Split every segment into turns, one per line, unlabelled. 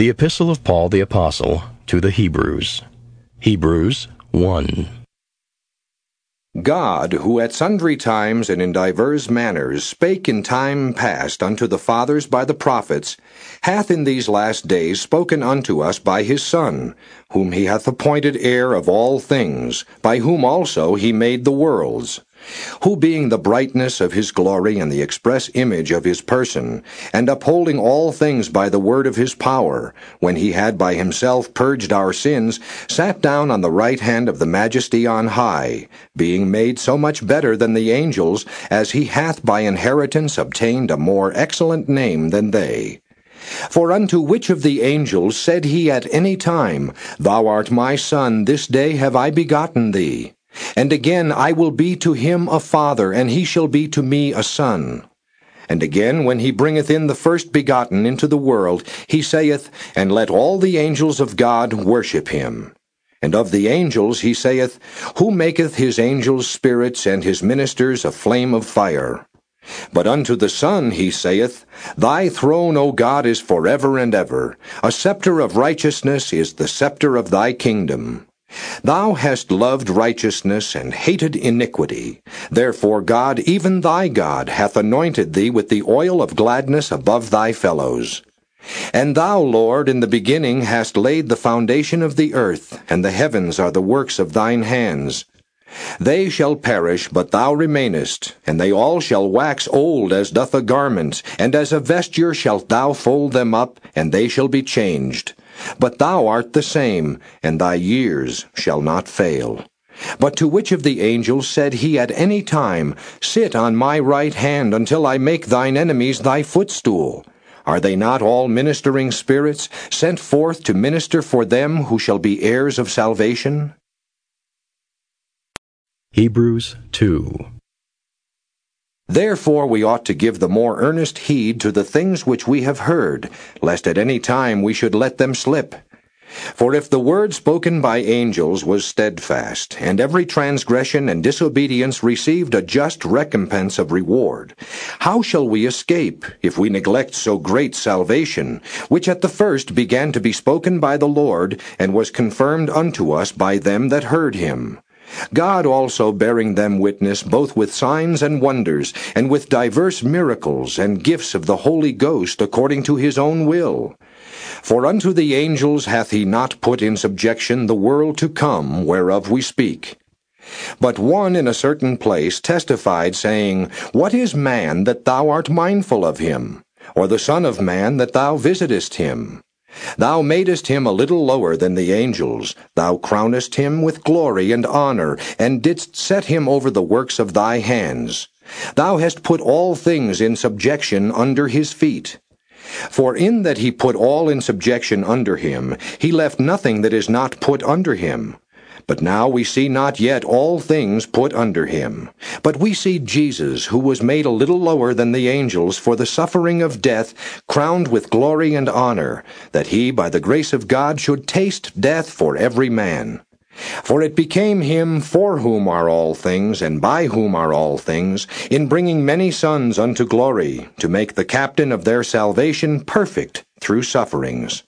The Epistle of Paul the Apostle to the Hebrews. Hebrews 1.
God, who at sundry times and in divers manners spake in time past unto the fathers by the prophets, hath in these last days spoken unto us by his Son, whom he hath appointed heir of all things, by whom also he made the worlds who being the brightness of his glory and the express image of his person, and upholding all things by the word of his power, when he had by himself purged our sins, sat down on the right hand of the majesty on high, being made so much better than the angels, as he hath by inheritance obtained a more excellent name than they. For unto which of the angels said he at any time, Thou art my son, this day have I begotten thee? And again, I will be to him a father, and he shall be to me a son. And again, when he bringeth in the first begotten into the world, he saith, And let all the angels of God worship him. And of the angels he saith, Who maketh his angels spirits, and his ministers a flame of fire. But unto the Son he saith, Thy throne, O God, is forever and ever. A scepter of righteousness is the scepter of thy kingdom. Thou hast loved righteousness and hated iniquity. Therefore God, even thy God, hath anointed thee with the oil of gladness above thy fellows. And thou, Lord, in the beginning hast laid the foundation of the earth, and the heavens are the works of thine hands. They shall perish, but thou remainest, and they all shall wax old as doth a garment, and as a vesture shalt thou fold them up, and they shall be changed. But thou art the same, and thy years shall not fail. But to which of the angels said he at any time, Sit on my right hand until I make thine enemies thy footstool? Are they not all ministering spirits, sent forth to minister for them who shall be heirs of salvation?
Hebrews 2.
Therefore we ought to give the more earnest heed to the things which we have heard, lest at any time we should let them slip. For if the word spoken by angels was steadfast, and every transgression and disobedience received a just recompense of reward, how shall we escape, if we neglect so great salvation, which at the first began to be spoken by the Lord, and was confirmed unto us by them that heard him? God also bearing them witness both with signs and wonders, and with divers miracles and gifts of the Holy Ghost according to his own will. For unto the angels hath he not put in subjection the world to come, whereof we speak. But one in a certain place testified, saying, What is man that thou art mindful of him? Or the Son of man that thou visitest him? Thou madest him a little lower than the angels. Thou crownest him with glory and honor, and didst set him over the works of thy hands. Thou hast put all things in subjection under his feet. For in that he put all in subjection under him, he left nothing that is not put under him. But now we see not yet all things put under him. But we see Jesus, who was made a little lower than the angels for the suffering of death, crowned with glory and honor, that he, by the grace of God, should taste death for every man. For it became him for whom are all things, and by whom are all things, in bringing many sons unto glory, to make the captain of their salvation perfect through sufferings.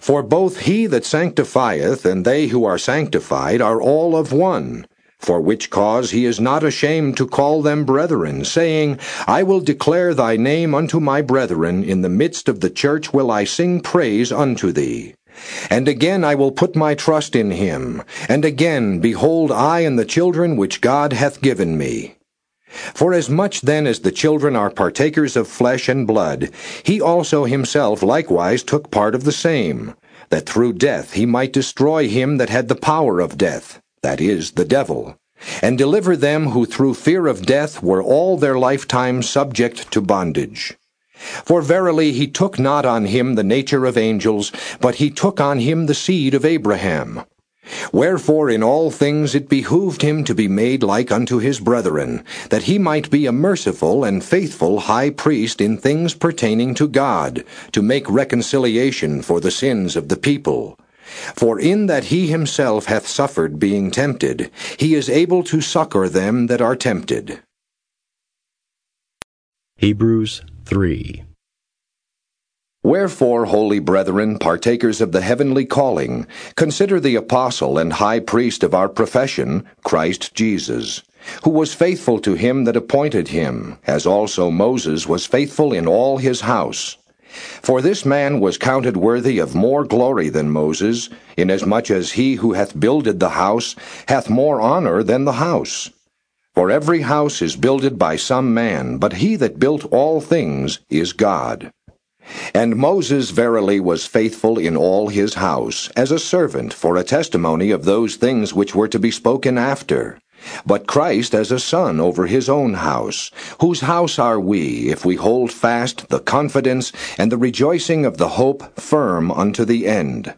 For both he that sanctifieth and they who are sanctified are all of one. For which cause he is not ashamed to call them brethren, saying, I will declare thy name unto my brethren, in the midst of the church will I sing praise unto thee. And again I will put my trust in him. And again, behold, I and the children which God hath given me. For as much then as the children are partakers of flesh and blood, he also himself likewise took part of the same, that through death he might destroy him that had the power of death, that is, the devil, and deliver them who through fear of death were all their lifetime subject to bondage. For verily he took not on him the nature of angels, but he took on him the seed of Abraham. Wherefore in all things it behooved him to be made like unto his brethren, that he might be a merciful and faithful high priest in things pertaining to God, to make reconciliation for the sins of the people. For in that he himself hath suffered being tempted, he is able to succor them that are tempted.
Hebrews 3.
Wherefore, holy brethren, partakers of the heavenly calling, consider the apostle and high priest of our profession, Christ Jesus, who was faithful to him that appointed him, as also Moses was faithful in all his house. For this man was counted worthy of more glory than Moses, inasmuch as he who hath builded the house hath more honor than the house. For every house is builded by some man, but he that built all things is God. And Moses verily was faithful in all his house, as a servant for a testimony of those things which were to be spoken after. But Christ as a son over his own house, whose house are we, if we hold fast the confidence and the rejoicing of the hope firm unto the end.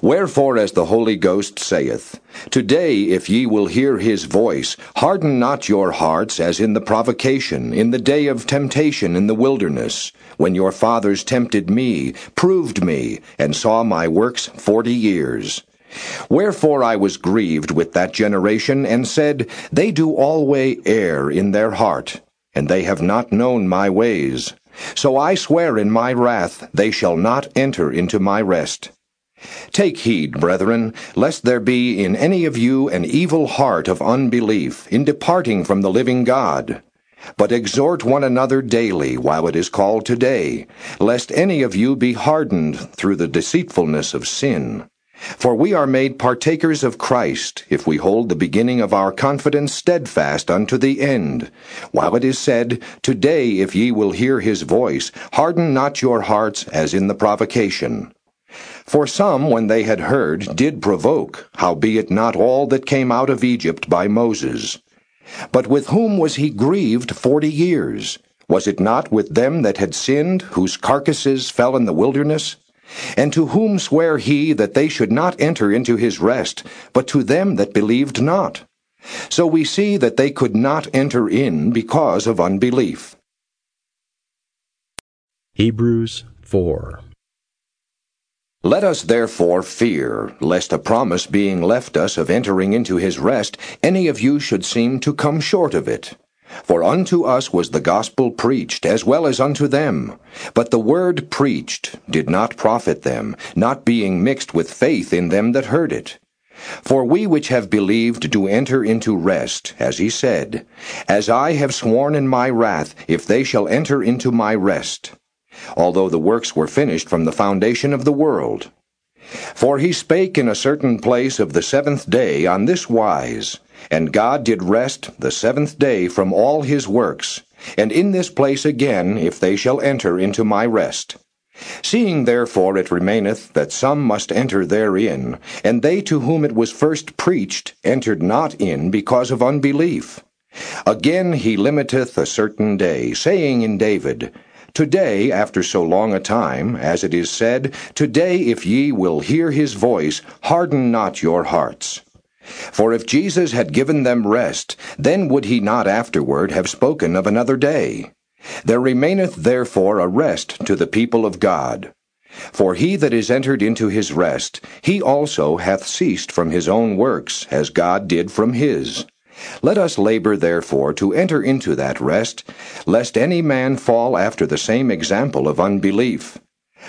Wherefore, as the Holy Ghost saith, Today, if ye will hear his voice, harden not your hearts as in the provocation, in the day of temptation in the wilderness, when your fathers tempted me, proved me, and saw my works forty years. Wherefore I was grieved with that generation, and said, They do alway err in their heart, and they have not known my ways. So I swear in my wrath, they shall not enter into my rest. Take heed, brethren, lest there be in any of you an evil heart of unbelief in departing from the living God. But exhort one another daily while it is called today, lest any of you be hardened through the deceitfulness of sin. For we are made partakers of Christ, if we hold the beginning of our confidence steadfast unto the end. While it is said, Today, if ye will hear his voice, harden not your hearts as in the provocation. For some, when they had heard, did provoke, howbeit not all that came out of Egypt by Moses. But with whom was he grieved forty years? Was it not with them that had sinned, whose carcasses fell in the wilderness? And to whom sware he that they should not enter into his rest, but to them that believed not? So we see that they could not enter in because of unbelief.
Hebrews 4
let us therefore fear, lest a promise being left us of entering into his rest, any of you should seem to come short of it. For unto us was the gospel preached, as well as unto them. But the word preached did not profit them, not being mixed with faith in them that heard it. For we which have believed do enter into rest, as he said, As I have sworn in my wrath, if they shall enter into my rest although the works were finished from the foundation of the world. For he spake in a certain place of the seventh day on this wise, And God did rest the seventh day from all his works, and in this place again, if they shall enter into my rest. Seeing therefore it remaineth that some must enter therein, and they to whom it was first preached entered not in because of unbelief. Again he limiteth a certain day, saying in David, Today, after so long a time, as it is said, Today, if ye will hear his voice, harden not your hearts. For if Jesus had given them rest, then would he not afterward have spoken of another day. There remaineth therefore a rest to the people of God. For he that is entered into his rest, he also hath ceased from his own works, as God did from his. Let us labor therefore to enter into that rest, lest any man fall after the same example of unbelief.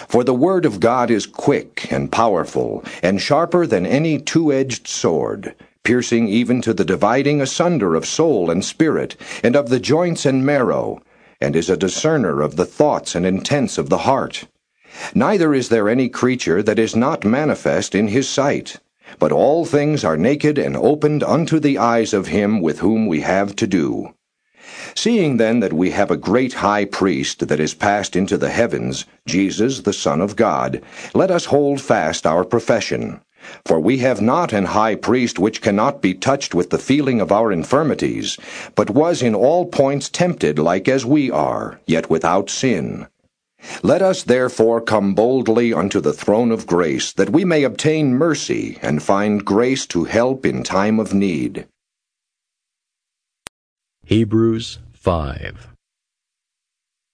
For the word of God is quick and powerful, and sharper than any two edged sword, piercing even to the dividing asunder of soul and spirit, and of the joints and marrow, and is a discerner of the thoughts and intents of the heart. Neither is there any creature that is not manifest in his sight. But all things are naked and opened unto the eyes of him with whom we have to do. Seeing then that we have a great high priest that is passed into the heavens, Jesus the Son of God, let us hold fast our profession. For we have not an high priest which cannot be touched with the feeling of our infirmities, but was in all points tempted like as we are, yet without sin. Let us therefore come boldly unto the throne of grace, that we may obtain mercy and find grace to help in time of need.
Hebrews 5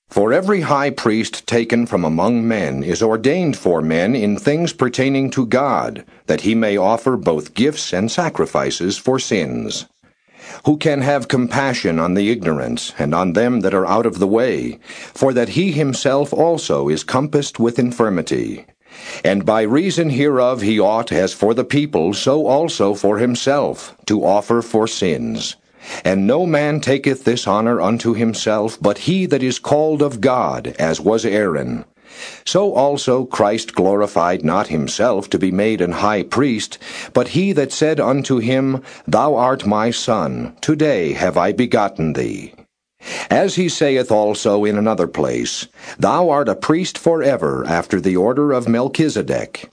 For every high priest taken from among men is ordained for men in things pertaining to God, that he may offer both gifts and sacrifices for sins. Who can have compassion on the ignorant, and on them that are out of the way, for that he himself also is compassed with infirmity. And by reason hereof he ought, as for the people, so also for himself, to offer for sins. And no man taketh this honour unto himself, but he that is called of God, as was Aaron. So also Christ glorified not himself to be made an high priest, but he that said unto him, Thou art my Son, today have I begotten thee. As he saith also in another place, Thou art a priest for ever after the order of Melchizedek.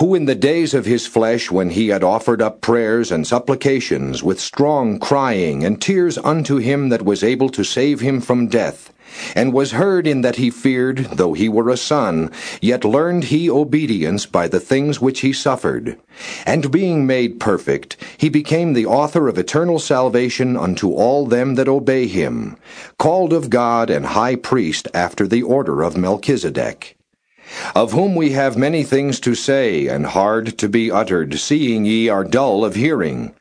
Who in the days of his flesh, when he had offered up prayers and supplications with strong crying and tears unto him that was able to save him from death, and was heard in that he feared, though he were a son, yet learned he obedience by the things which he suffered. And being made perfect, he became the author of eternal salvation unto all them that obey him, called of God and high priest after the order of Melchizedek. Of whom we have many things to say, and hard to be uttered, seeing ye are dull of hearing.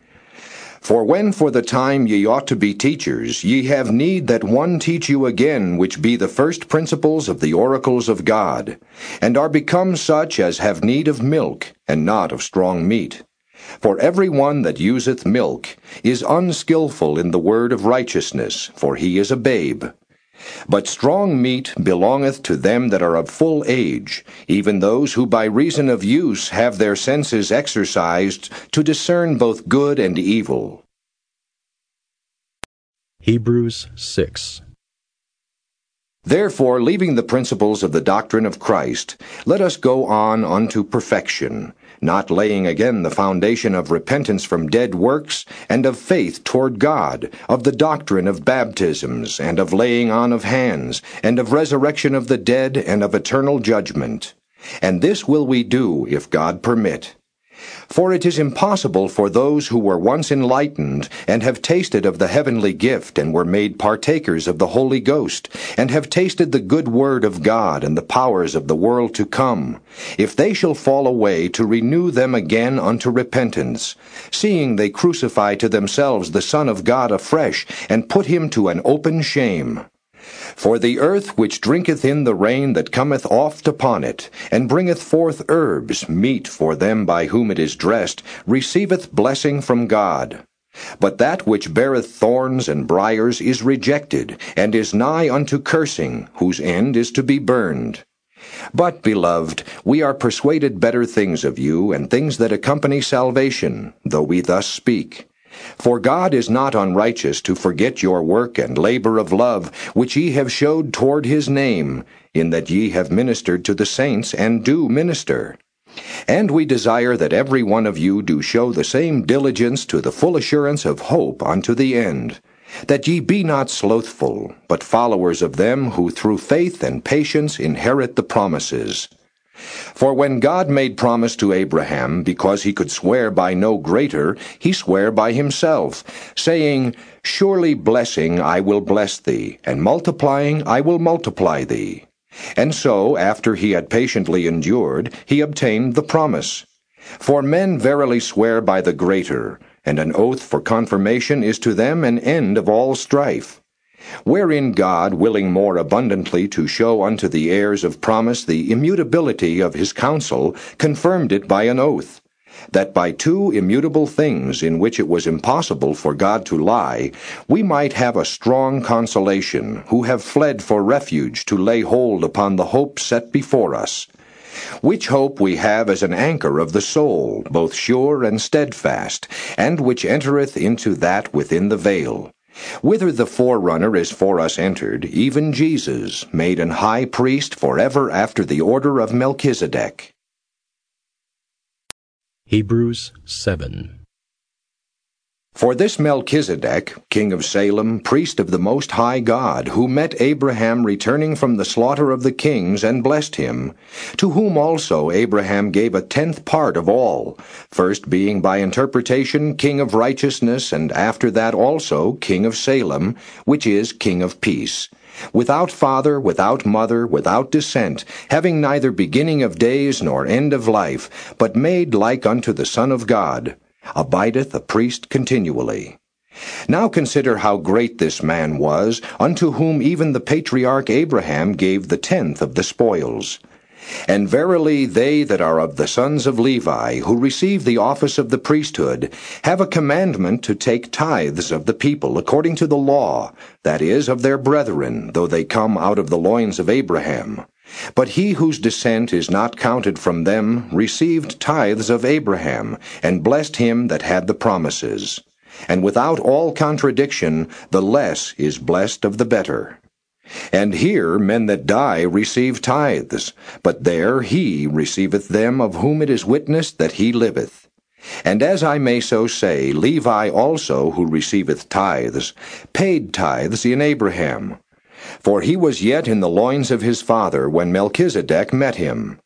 For when for the time ye ought to be teachers, ye have need that one teach you again which be the first principles of the oracles of God, and are become such as have need of milk, and not of strong meat. For every one that useth milk is unskilful in the word of righteousness, for he is a babe. But strong meat belongeth to them that are of full age, even those who by reason of use have their senses exercised to discern both good and evil.
Hebrews 6
Therefore, leaving the principles of the doctrine of Christ, let us go on unto perfection, not laying again the foundation of repentance from dead works, and of faith toward God, of the doctrine of baptisms, and of laying on of hands, and of resurrection of the dead, and of eternal judgment. And this will we do, if God permit. For it is impossible for those who were once enlightened, and have tasted of the heavenly gift, and were made partakers of the Holy Ghost, and have tasted the good word of God and the powers of the world to come, if they shall fall away, to renew them again unto repentance, seeing they crucify to themselves the Son of God afresh, and put him to an open shame. For the earth which drinketh in the rain that cometh oft upon it, and bringeth forth herbs, meat for them by whom it is dressed, receiveth blessing from God. But that which beareth thorns and briers is rejected, and is nigh unto cursing, whose end is to be burned. But, beloved, we are persuaded better things of you, and things that accompany salvation, though we thus speak. For God is not unrighteous to forget your work and labor of love, which ye have showed toward his name, in that ye have ministered to the saints, and do minister. And we desire that every one of you do show the same diligence to the full assurance of hope unto the end, that ye be not slothful, but followers of them who through faith and patience inherit the promises. For when God made promise to Abraham, because he could swear by no greater, he sware by himself, saying, Surely blessing I will bless thee, and multiplying I will multiply thee. And so, after he had patiently endured, he obtained the promise. For men verily swear by the greater, and an oath for confirmation is to them an end of all strife wherein God, willing more abundantly to show unto the heirs of promise the immutability of his counsel, confirmed it by an oath, that by two immutable things in which it was impossible for God to lie, we might have a strong consolation, who have fled for refuge to lay hold upon the hope set before us. Which hope we have as an anchor of the soul, both sure and steadfast, and which entereth into that within the veil whither the forerunner is for us entered, even Jesus, made an high priest forever after the order of Melchizedek.
Hebrews 7
For this Melchizedek, king of Salem, priest of the Most High God, who met Abraham returning from the slaughter of the kings and blessed him, to whom also Abraham gave a tenth part of all, first being by interpretation king of righteousness, and after that also king of Salem, which is king of peace without father, without mother, without descent, having neither beginning of days nor end of life, but made like unto the Son of God abideth a priest continually. Now consider how great this man was, unto whom even the patriarch Abraham gave the tenth of the spoils. And verily they that are of the sons of Levi, who receive the office of the priesthood, have a commandment to take tithes of the people according to the law, that is, of their brethren, though they come out of the loins of Abraham. But he whose descent is not counted from them received tithes of Abraham, and blessed him that had the promises. And without all contradiction, the less is blessed of the better. And here men that die receive tithes, but there he receiveth them of whom it is witnessed that he liveth. And as I may so say, Levi also, who receiveth tithes, paid tithes in Abraham. For he was yet in the loins of his father when Melchizedek met him.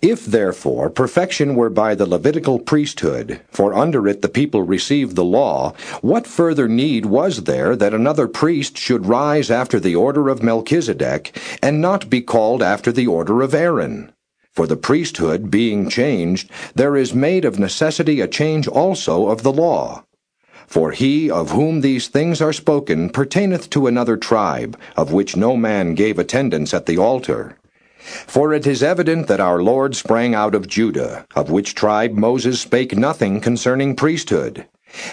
If therefore perfection were by the Levitical priesthood, for under it the people received the law, what further need was there that another priest should rise after the order of Melchizedek, and not be called after the order of Aaron? For the priesthood being changed, there is made of necessity a change also of the law. For he of whom these things are spoken pertaineth to another tribe, of which no man gave attendance at the altar. For it is evident that our Lord sprang out of Judah, of which tribe Moses spake nothing concerning priesthood.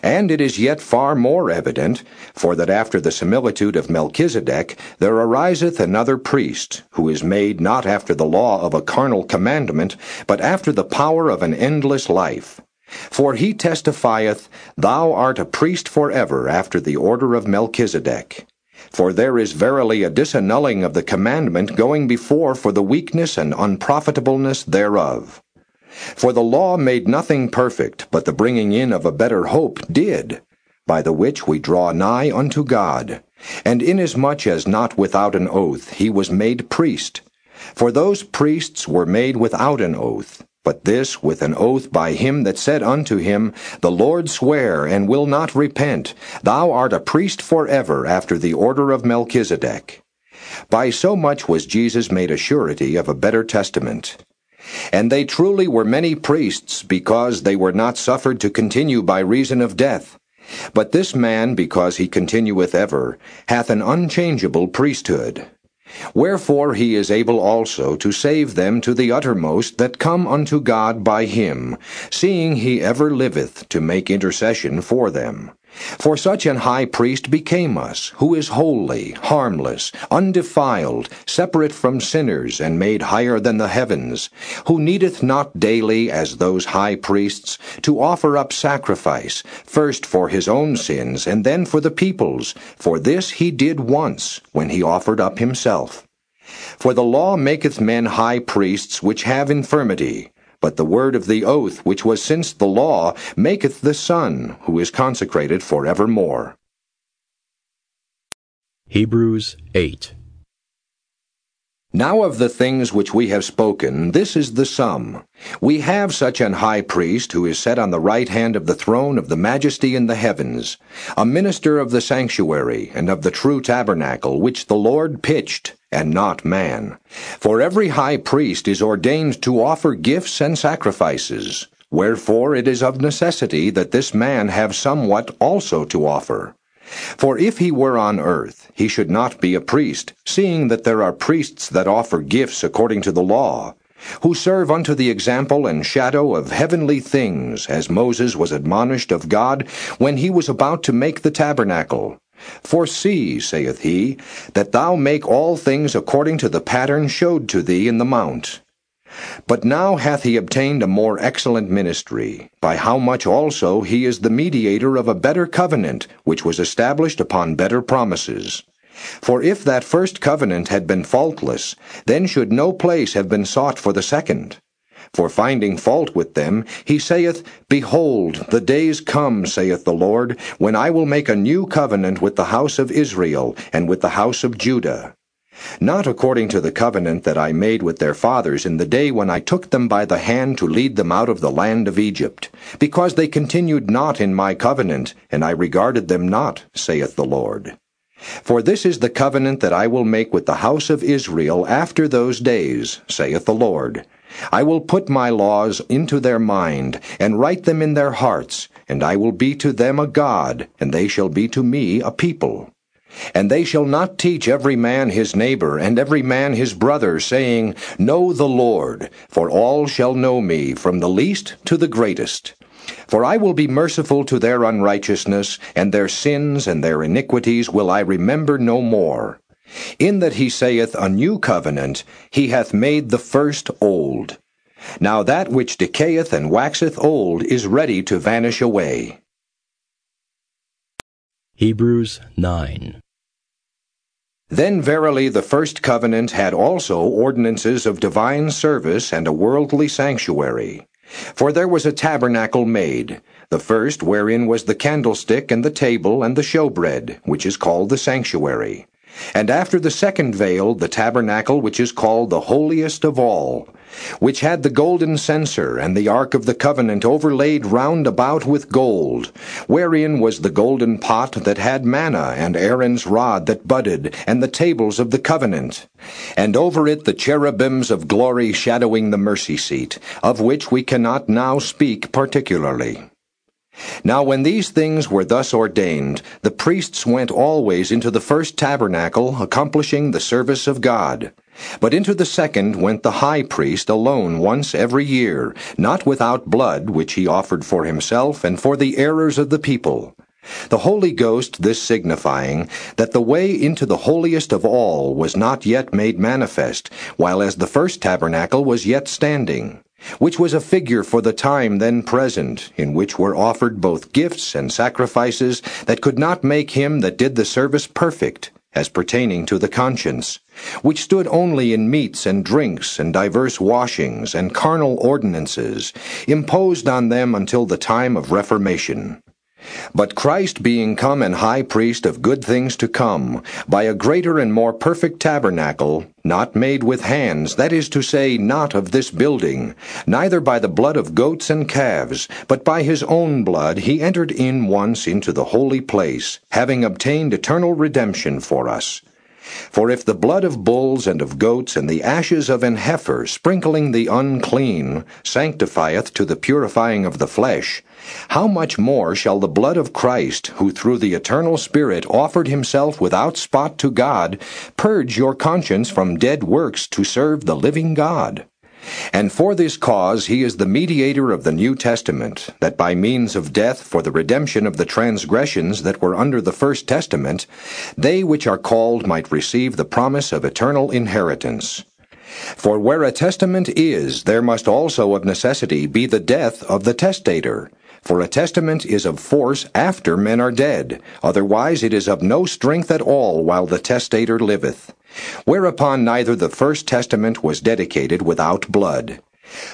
And it is yet far more evident, for that after the similitude of Melchizedek there ariseth another priest, who is made not after the law of a carnal commandment, but after the power of an endless life. For he testifieth, Thou art a priest for ever after the order of Melchizedek. For there is verily a disannulling of the commandment going before for the weakness and unprofitableness thereof. For the law made nothing perfect, but the bringing in of a better hope did, by the which we draw nigh unto God. And inasmuch as not without an oath he was made priest. For those priests were made without an oath, but this with an oath by him that said unto him, The Lord sware, and will not repent, Thou art a priest for ever after the order of Melchizedek. By so much was Jesus made a surety of a better testament. And they truly were many priests, because they were not suffered to continue by reason of death. But this man, because he continueth ever, hath an unchangeable priesthood. Wherefore he is able also to save them to the uttermost that come unto God by him, seeing he ever liveth to make intercession for them. For such an high priest became us, who is holy, harmless, undefiled, separate from sinners, and made higher than the heavens, who needeth not daily, as those high priests, to offer up sacrifice, first for his own sins, and then for the people's, for this he did once, when he offered up himself. For the law maketh men high priests which have infirmity, but the word of the oath which was since the law maketh the Son, who is consecrated for evermore.
Hebrews 8.
Now of the things which we have spoken, this is the sum. We have such an high priest who is set on the right hand of the throne of the majesty in the heavens, a minister of the sanctuary and of the true tabernacle which the Lord pitched, and not man. For every high priest is ordained to offer gifts and sacrifices. Wherefore it is of necessity that this man have somewhat also to offer. For if he were on earth, he should not be a priest, seeing that there are priests that offer gifts according to the law, who serve unto the example and shadow of heavenly things, as Moses was admonished of God when he was about to make the tabernacle. For see, saith he, that thou make all things according to the pattern showed to thee in the mount. But now hath he obtained a more excellent ministry, by how much also he is the mediator of a better covenant, which was established upon better promises. For if that first covenant had been faultless, then should no place have been sought for the second. For finding fault with them, he saith, Behold, the days come, saith the Lord, when I will make a new covenant with the house of Israel, and with the house of Judah not according to the covenant that I made with their fathers in the day when I took them by the hand to lead them out of the land of Egypt, because they continued not in my covenant, and I regarded them not, saith the Lord. For this is the covenant that I will make with the house of Israel after those days, saith the Lord. I will put my laws into their mind, and write them in their hearts, and I will be to them a God, and they shall be to me a people. And they shall not teach every man his neighbor, and every man his brother, saying, Know the Lord, for all shall know me, from the least to the greatest. For I will be merciful to their unrighteousness, and their sins and their iniquities will I remember no more. In that he saith a new covenant, he hath made the first old. Now that which decayeth and waxeth old is ready to vanish away.
Hebrews 9.
Then verily the first covenant had also ordinances of divine service and a worldly sanctuary. For there was a tabernacle made, the first wherein was the candlestick and the table and the showbread, which is called the sanctuary. And after the second veil, the tabernacle which is called the holiest of all, which had the golden censer and the ark of the covenant overlaid round about with gold, wherein was the golden pot that had manna and Aaron's rod that budded, and the tables of the covenant, and over it the cherubims of glory shadowing the mercy seat, of which we cannot now speak particularly. Now when these things were thus ordained, the priests went always into the first tabernacle, accomplishing the service of God. But into the second went the high priest alone once every year, not without blood, which he offered for himself and for the errors of the people. The Holy Ghost this signifying, that the way into the holiest of all was not yet made manifest, while as the first tabernacle was yet standing which was a figure for the time then present, in which were offered both gifts and sacrifices that could not make him that did the service perfect, as pertaining to the conscience, which stood only in meats and drinks and divers washings and carnal ordinances, imposed on them until the time of Reformation. But Christ being come an high priest of good things to come, by a greater and more perfect tabernacle, not made with hands, that is to say, not of this building, neither by the blood of goats and calves, but by his own blood he entered in once into the holy place, having obtained eternal redemption for us. For if the blood of bulls and of goats and the ashes of an heifer, sprinkling the unclean, sanctifieth to the purifying of the flesh, how much more shall the blood of Christ, who through the eternal Spirit offered himself without spot to God, purge your conscience from dead works to serve the living God? And for this cause he is the mediator of the New Testament, that by means of death for the redemption of the transgressions that were under the First Testament, they which are called might receive the promise of eternal inheritance. For where a testament is, there must also of necessity be the death of the testator. For a testament is of force after men are dead, otherwise it is of no strength at all while the testator liveth. Whereupon neither the first testament was dedicated without blood.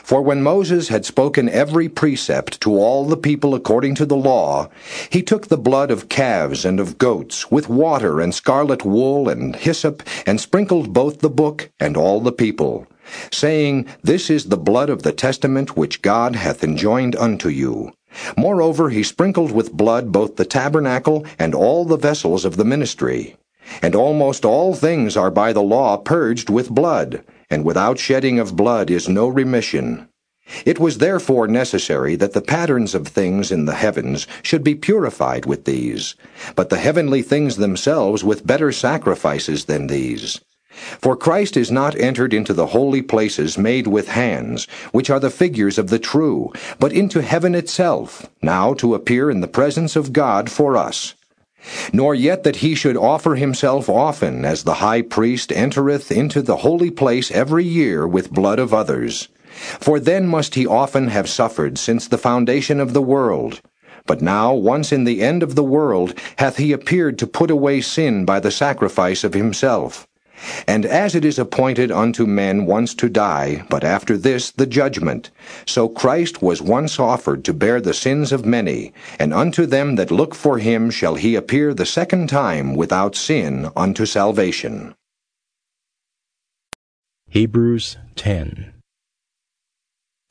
For when Moses had spoken every precept to all the people according to the law, he took the blood of calves and of goats, with water and scarlet wool and hyssop, and sprinkled both the book and all the people, saying, This is the blood of the testament which God hath enjoined unto you. Moreover, he sprinkled with blood both the tabernacle and all the vessels of the ministry. And almost all things are by the law purged with blood, and without shedding of blood is no remission. It was therefore necessary that the patterns of things in the heavens should be purified with these, but the heavenly things themselves with better sacrifices than these. For Christ is not entered into the holy places made with hands, which are the figures of the true, but into heaven itself, now to appear in the presence of God for us. Nor yet that he should offer himself often, as the high priest entereth into the holy place every year with blood of others. For then must he often have suffered since the foundation of the world. But now, once in the end of the world, hath he appeared to put away sin by the sacrifice of himself. And as it is appointed unto men once to die, but after this the judgment, so Christ was once offered to bear the sins of many, and unto them that look for him shall he appear the second time without sin unto salvation.
Hebrews 10.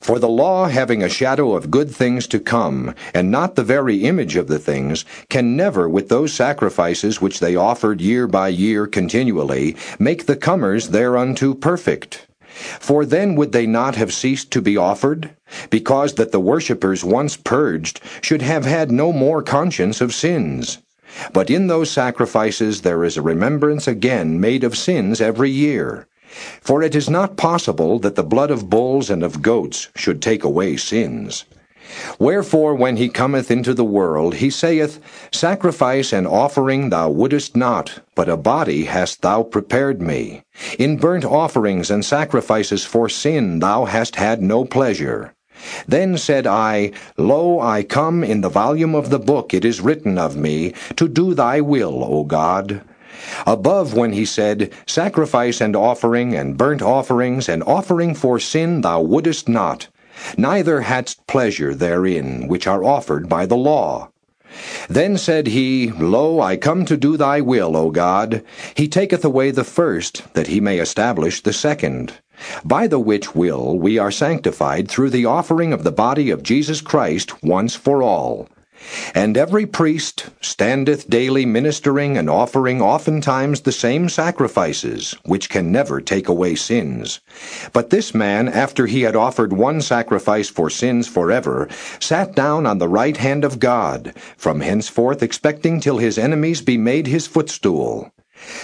For the law, having a shadow of good things to come, and not the very image of the things, can never, with those sacrifices which they offered year by year continually, make the comers thereunto perfect. For then would they not have ceased to be offered? Because that the worshippers once purged should have had no more conscience of sins. But in those sacrifices there is a remembrance again made of sins every year. For it is not possible that the blood of bulls and of goats should take away sins. Wherefore, when he cometh into the world, he saith, Sacrifice and offering thou wouldest not, but a body hast thou prepared me. In burnt offerings and sacrifices for sin thou hast had no pleasure. Then said I, Lo, I come, in the volume of the book it is written of me, to do thy will, O God. Above when he said, Sacrifice and offering, and burnt offerings, and offering for sin thou wouldest not, neither hadst pleasure therein, which are offered by the law. Then said he, Lo, I come to do thy will, O God. He taketh away the first, that he may establish the second. By the which will we are sanctified through the offering of the body of Jesus Christ once for all. And every priest standeth daily ministering and offering oftentimes the same sacrifices, which can never take away sins. But this man, after he had offered one sacrifice for sins forever, sat down on the right hand of God, from henceforth expecting till his enemies be made his footstool.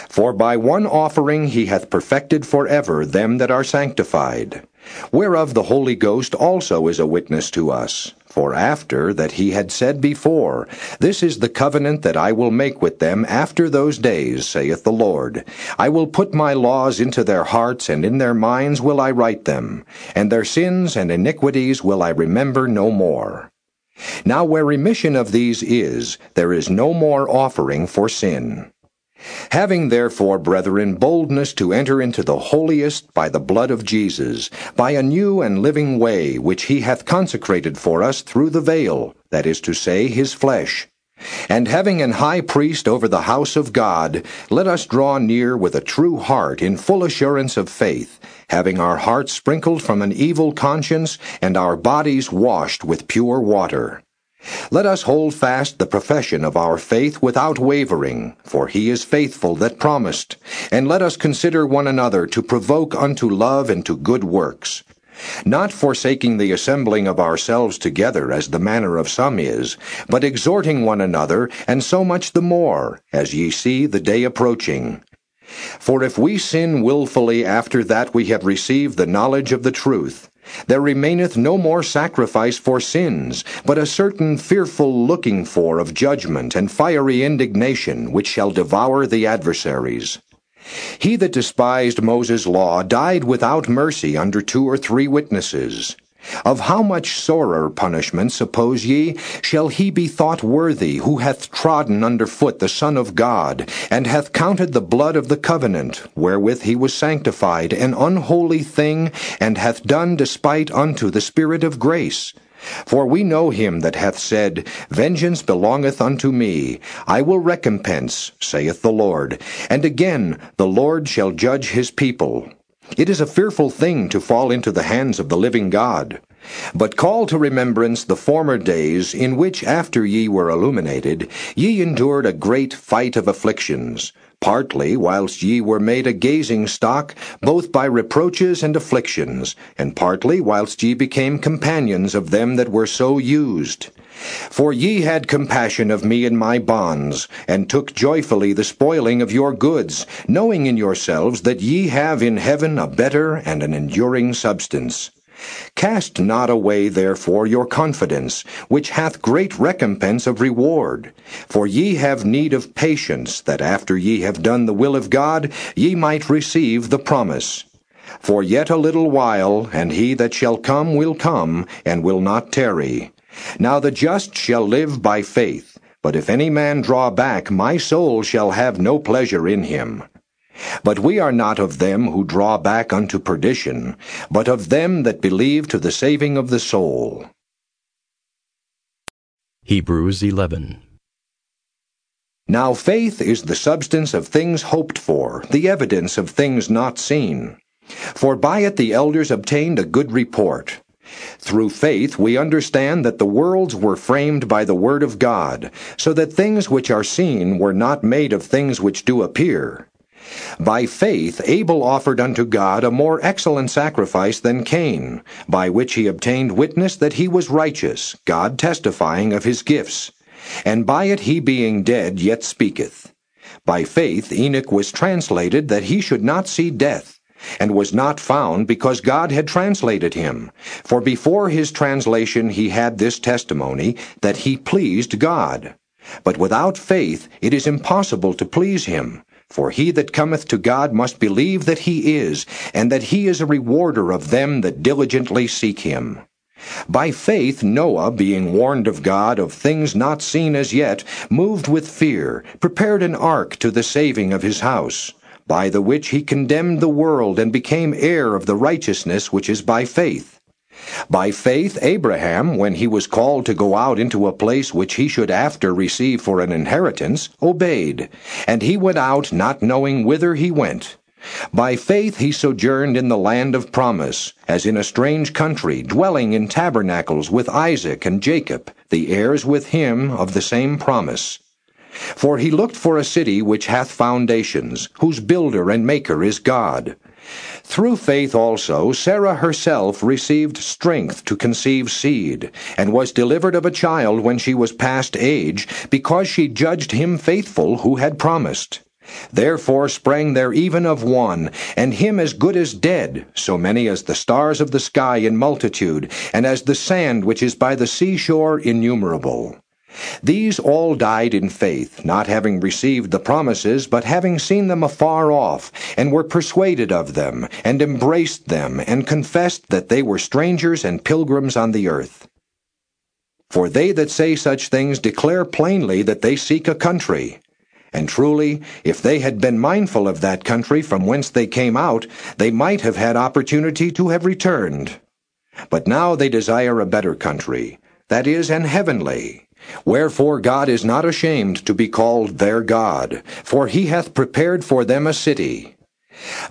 For by one offering he hath perfected for ever them that are sanctified. Whereof the Holy Ghost also is a witness to us. For after that he had said before, This is the covenant that I will make with them after those days, saith the Lord. I will put my laws into their hearts, and in their minds will I write them, and their sins and iniquities will I remember no more. Now where remission of these is, there is no more offering for sin. Having therefore, brethren, boldness to enter into the holiest by the blood of Jesus, by a new and living way which he hath consecrated for us through the veil, that is to say, his flesh. And having an high priest over the house of God, let us draw near with a true heart in full assurance of faith, having our hearts sprinkled from an evil conscience, and our bodies washed with pure water. Let us hold fast the profession of our faith without wavering, for he is faithful that promised. And let us consider one another to provoke unto love and to good works. Not forsaking the assembling of ourselves together, as the manner of some is, but exhorting one another, and so much the more, as ye see the day approaching. For if we sin wilfully after that we have received the knowledge of the truth, there remaineth no more sacrifice for sins, but a certain fearful looking for of judgment and fiery indignation, which shall devour the adversaries. He that despised Moses' law died without mercy under two or three witnesses. Of how much sorer punishment, suppose ye, shall he be thought worthy who hath trodden under foot the Son of God, and hath counted the blood of the covenant, wherewith he was sanctified, an unholy thing, and hath done despite unto the Spirit of grace? For we know him that hath said, Vengeance belongeth unto me, I will recompense, saith the Lord. And again, the Lord shall judge his people. It is a fearful thing to fall into the hands of the living God. But call to remembrance the former days, in which, after ye were illuminated, ye endured a great fight of afflictions, partly whilst ye were made a gazing stock, both by reproaches and afflictions, and partly whilst ye became companions of them that were so used. For ye had compassion of me in my bonds, and took joyfully the spoiling of your goods, knowing in yourselves that ye have in heaven a better and an enduring substance. Cast not away therefore your confidence, which hath great recompense of reward. For ye have need of patience, that after ye have done the will of God, ye might receive the promise. For yet a little while, and he that shall come will come, and will not tarry. Now the just shall live by faith. But if any man draw back, my soul shall have no pleasure in him. But we are not of them who draw back unto perdition, but of them that believe to the saving of the soul.
Hebrews 11.
Now faith is the substance of things hoped for, the evidence of things not seen. For by it the elders obtained a good report. Through faith we understand that the worlds were framed by the Word of God, so that things which are seen were not made of things which do appear. By faith Abel offered unto God a more excellent sacrifice than Cain, by which he obtained witness that he was righteous, God testifying of his gifts. And by it he being dead yet speaketh. By faith Enoch was translated that he should not see death, and was not found because God had translated him. For before his translation he had this testimony, that he pleased God. But without faith it is impossible to please him. For he that cometh to God must believe that he is, and that he is a rewarder of them that diligently seek him. By faith Noah, being warned of God of things not seen as yet, moved with fear, prepared an ark to the saving of his house, by the which he condemned the world and became heir of the righteousness which is by faith. By faith Abraham, when he was called to go out into a place which he should after receive for an inheritance, obeyed, and he went out not knowing whither he went. By faith he sojourned in the land of promise, as in a strange country, dwelling in tabernacles with Isaac and Jacob, the heirs with him of the same promise. For he looked for a city which hath foundations, whose builder and maker is God. Through faith also Sarah herself received strength to conceive seed, and was delivered of a child when she was past age, because she judged him faithful who had promised. Therefore sprang there even of one, and him as good as dead, so many as the stars of the sky in multitude, and as the sand which is by the seashore innumerable. These all died in faith, not having received the promises, but having seen them afar off, and were persuaded of them, and embraced them, and confessed that they were strangers and pilgrims on the earth. For they that say such things declare plainly that they seek a country. And truly, if they had been mindful of that country from whence they came out, they might have had opportunity to have returned. But now they desire a better country, that is, an heavenly. Wherefore God is not ashamed to be called their God, for he hath prepared for them a city.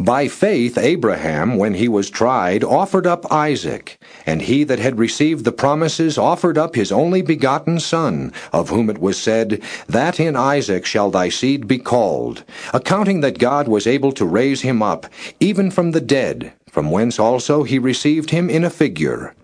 By faith Abraham, when he was tried, offered up Isaac, and he that had received the promises offered up his only begotten son, of whom it was said, That in Isaac shall thy seed be called, accounting that God was able to raise him up, even from the dead, from whence also he received him in a figure.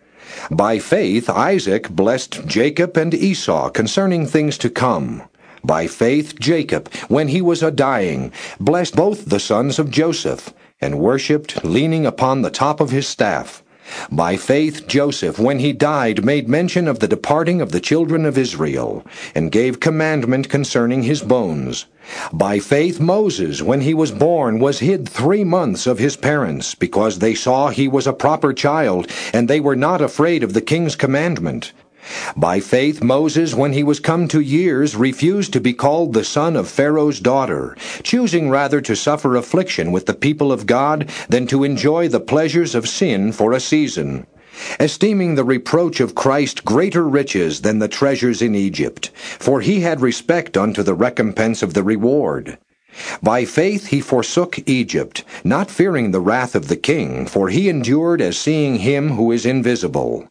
By faith Isaac blessed Jacob and Esau concerning things to come. By faith, Jacob, when he was a dying, blessed both the sons of Joseph, and worshipped, leaning upon the top of his staff. By faith, Joseph, when he died, made mention of the departing of the children of Israel, and gave commandment concerning his bones. By faith, Moses, when he was born, was hid three months of his parents, because they saw he was a proper child, and they were not afraid of the king's commandment. By faith Moses, when he was come to years, refused to be called the son of Pharaoh's daughter, choosing rather to suffer affliction with the people of God than to enjoy the pleasures of sin for a season esteeming the reproach of Christ greater riches than the treasures in Egypt, for he had respect unto the recompense of the reward. By faith he forsook Egypt, not fearing the wrath of the king, for he endured as seeing him who is invisible.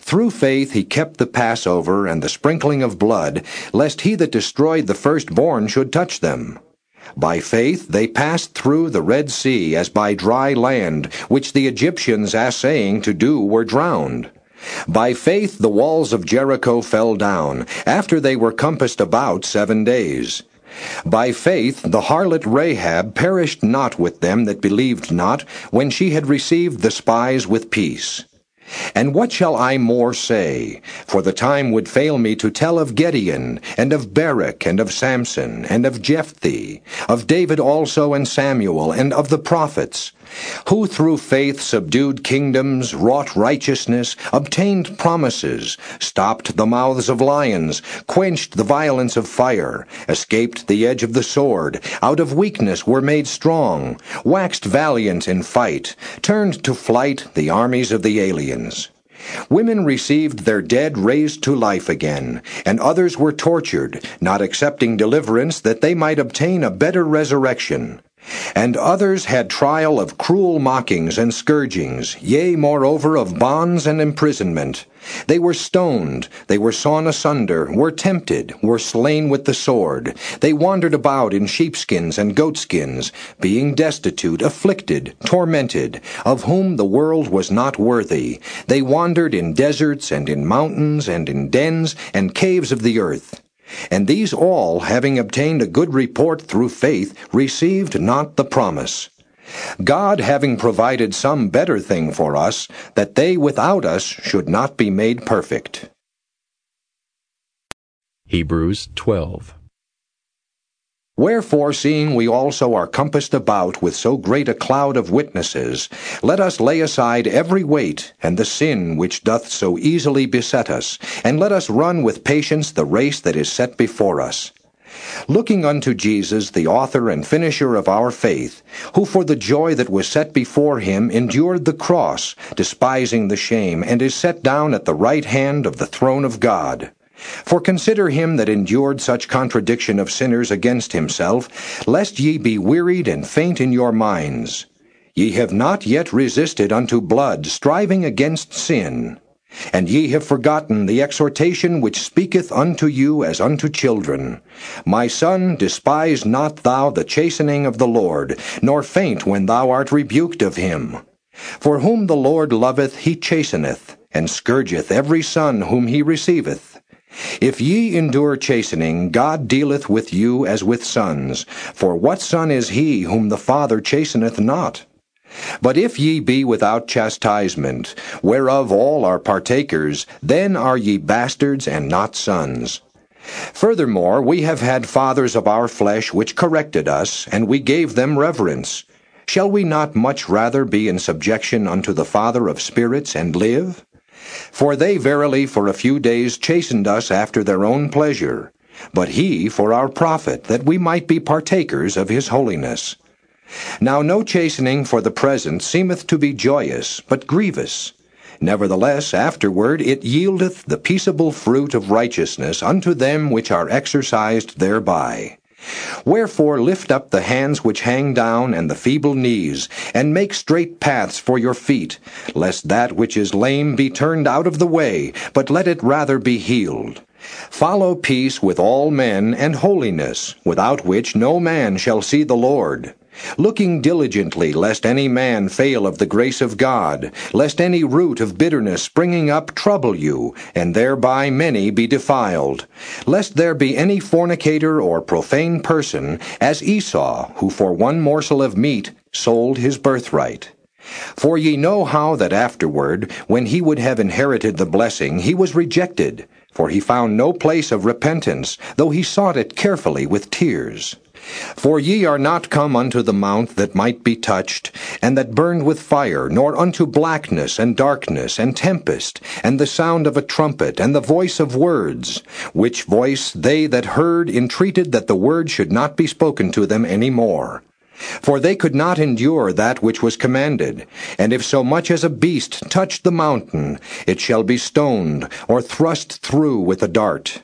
Through faith he kept the Passover and the sprinkling of blood, lest he that destroyed the firstborn should touch them. By faith they passed through the Red Sea as by dry land, which the Egyptians assaying to do were drowned. By faith the walls of Jericho fell down, after they were compassed about seven days. By faith the harlot Rahab perished not with them that believed not, when she had received the spies with peace. And what shall I more say? For the time would fail me to tell of Gideon, and of Barak, and of Samson, and of Jephthah, of David also and Samuel, and of the prophets, who through faith subdued kingdoms, wrought righteousness, obtained promises, stopped the mouths of lions, quenched the violence of fire, escaped the edge of the sword, out of weakness were made strong, waxed valiant in fight, turned to flight the armies of the aliens. Women received their dead raised to life again, and others were tortured, not accepting deliverance that they might obtain a better resurrection. And others had trial of cruel mockings and scourgings, yea, moreover, of bonds and imprisonment. They were stoned, they were sawn asunder, were tempted, were slain with the sword. They wandered about in sheepskins and goatskins, being destitute, afflicted, tormented, of whom the world was not worthy. They wandered in deserts and in mountains and in dens and caves of the earth. And these all, having obtained a good report through faith, received not the promise. God having provided some better thing for us, that they without us should not be made perfect.
Hebrews 12.
Wherefore, seeing we also are compassed about with so great a cloud of witnesses, let us lay aside every weight and the sin which doth so easily beset us, and let us run with patience the race that is set before us. Looking unto Jesus, the author and finisher of our faith, who for the joy that was set before him endured the cross, despising the shame, and is set down at the right hand of the throne of God. For consider him that endured such contradiction of sinners against himself, lest ye be wearied and faint in your minds. Ye have not yet resisted unto blood, striving against sin. And ye have forgotten the exhortation which speaketh unto you as unto children. My son, despise not thou the chastening of the Lord, nor faint when thou art rebuked of him. For whom the Lord loveth he chasteneth, and scourgeth every son whom he receiveth. If ye endure chastening, God dealeth with you as with sons. For what son is he whom the Father chasteneth not? But if ye be without chastisement, whereof all are partakers, then are ye bastards and not sons. Furthermore, we have had fathers of our flesh which corrected us, and we gave them reverence. Shall we not much rather be in subjection unto the Father of spirits and live? For they verily for a few days chastened us after their own pleasure, but he for our profit, that we might be partakers of his holiness. Now no chastening for the present seemeth to be joyous, but grievous. Nevertheless, afterward it yieldeth the peaceable fruit of righteousness unto them which are exercised thereby. Wherefore lift up the hands which hang down, and the feeble knees, and make straight paths for your feet, lest that which is lame be turned out of the way, but let it rather be healed. Follow peace with all men, and holiness, without which no man shall see the Lord looking diligently lest any man fail of the grace of God, lest any root of bitterness springing up trouble you, and thereby many be defiled, lest there be any fornicator or profane person, as Esau, who for one morsel of meat sold his birthright. For ye know how that afterward, when he would have inherited the blessing, he was rejected, for he found no place of repentance, though he sought it carefully with tears. For ye are not come unto the mount that might be touched, and that burned with fire, nor unto blackness and darkness and tempest, and the sound of a trumpet, and the voice of words, which voice they that heard entreated that the word should not be spoken to them any more. For they could not endure that which was commanded. And if so much as a beast touch the mountain, it shall be stoned, or thrust through with a dart.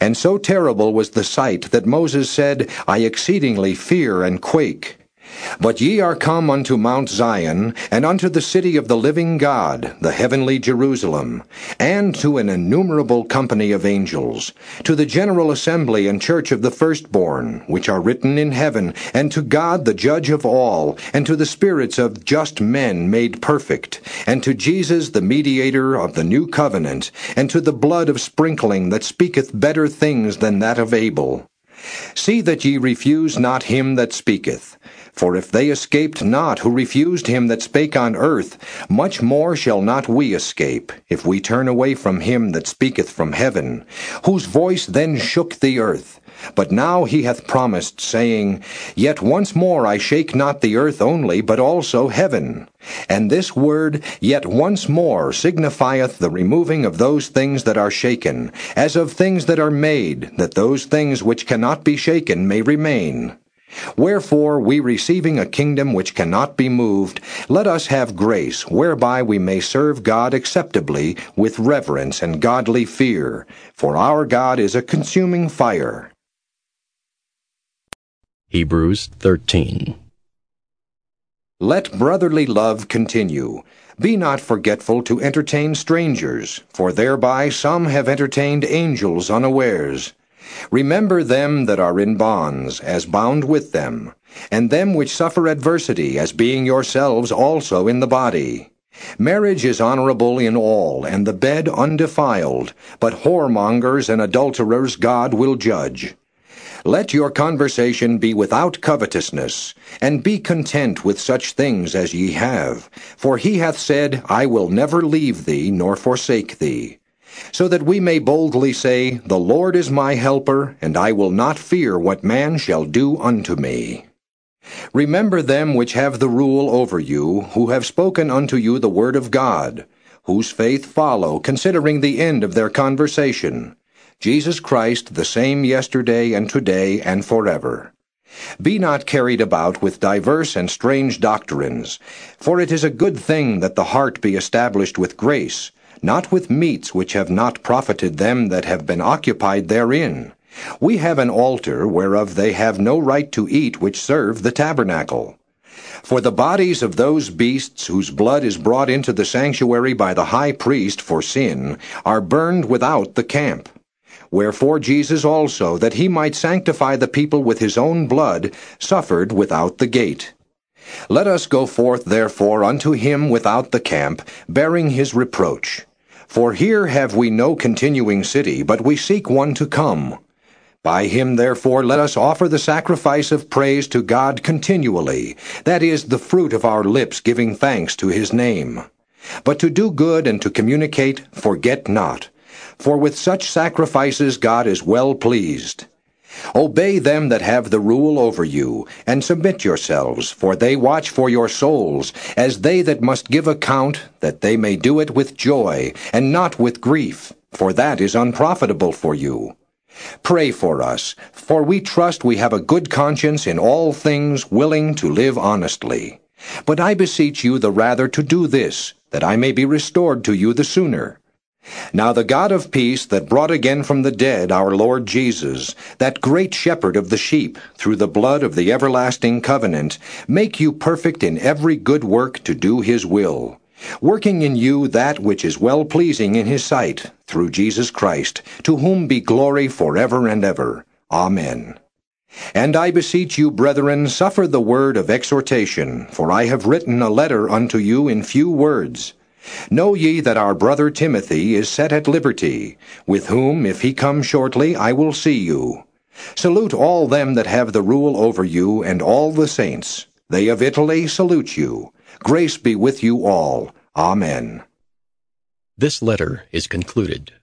And so terrible was the sight that Moses said, I exceedingly fear and quake. But ye are come unto Mount Zion, and unto the city of the living God, the heavenly Jerusalem, and to an innumerable company of angels, to the general assembly and church of the firstborn, which are written in heaven, and to God the judge of all, and to the spirits of just men made perfect, and to Jesus the mediator of the new covenant, and to the blood of sprinkling that speaketh better things than that of Abel. See that ye refuse not him that speaketh. For if they escaped not who refused him that spake on earth, much more shall not we escape, if we turn away from him that speaketh from heaven, whose voice then shook the earth. But now he hath promised, saying, Yet once more I shake not the earth only, but also heaven. And this word, yet once more, signifieth the removing of those things that are shaken, as of things that are made, that those things which cannot be shaken may remain. Wherefore, we receiving a kingdom which cannot be moved, let us have grace whereby we may serve God acceptably with reverence and godly fear, for our God is a consuming fire.
Hebrews 13.
Let brotherly love continue. Be not forgetful to entertain strangers, for thereby some have entertained angels unawares. Remember them that are in bonds, as bound with them, and them which suffer adversity, as being yourselves also in the body. Marriage is honorable in all, and the bed undefiled, but whoremongers and adulterers God will judge. Let your conversation be without covetousness, and be content with such things as ye have. For he hath said, I will never leave thee nor forsake thee so that we may boldly say, The Lord is my helper, and I will not fear what man shall do unto me. Remember them which have the rule over you, who have spoken unto you the word of God, whose faith follow, considering the end of their conversation. Jesus Christ the same yesterday and today and forever. Be not carried about with diverse and strange doctrines, for it is a good thing that the heart be established with grace, not with meats which have not profited them that have been occupied therein. We have an altar whereof they have no right to eat which serve the tabernacle. For the bodies of those beasts whose blood is brought into the sanctuary by the high priest for sin are burned without the camp. Wherefore Jesus also, that he might sanctify the people with his own blood, suffered without the gate. Let us go forth therefore unto him without the camp, bearing his reproach. For here have we no continuing city, but we seek one to come. By him therefore let us offer the sacrifice of praise to God continually, that is, the fruit of our lips giving thanks to his name. But to do good and to communicate, forget not. For with such sacrifices God is well pleased. Obey them that have the rule over you, and submit yourselves, for they watch for your souls, as they that must give account, that they may do it with joy, and not with grief, for that is unprofitable for you. Pray for us, for we trust we have a good conscience in all things, willing to live honestly. But I beseech you the rather to do this, that I may be restored to you the sooner. Now the God of peace that brought again from the dead our Lord Jesus, that great shepherd of the sheep, through the blood of the everlasting covenant, make you perfect in every good work to do his will, working in you that which is well pleasing in his sight, through Jesus Christ, to whom be glory for ever and ever. Amen. And I beseech you, brethren, suffer the word of exhortation, for I have written a letter unto you in few words Know ye that our brother Timothy is set at liberty, with whom, if he come shortly, I will see you. Salute all them that have the rule over you, and all the saints. They of Italy salute you. Grace be with you all. Amen.
This letter is concluded.